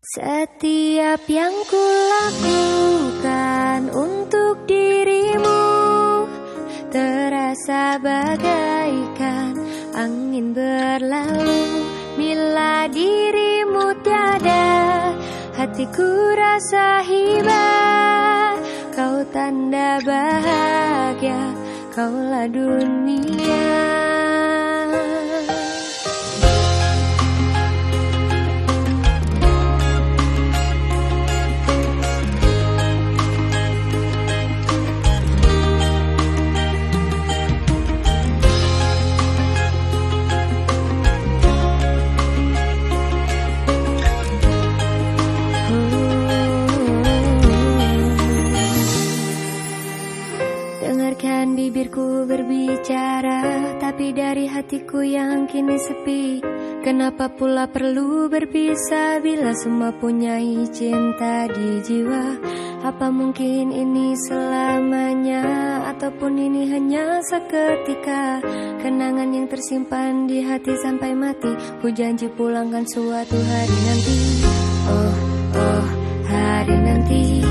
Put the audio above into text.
Setiap yang kulakukan untuk dirimu Terasa bagaikan angin berlalu. Bila dirimu tiada Hatiku rasa hibah. Kau tanda bahagia Kaulah dunia berbicara Tapi dari hatiku yang kini sepi. Kenapa pula perlu berpisah Bila semua punya cinta di jiwa? Apa mungkin ini selamanya Ataupun ini hanya seketika? Kenangan yang tersimpan di hati sampai mati. Ku janji pulangkan suatu hari nanti. Oh, oh, hari nanti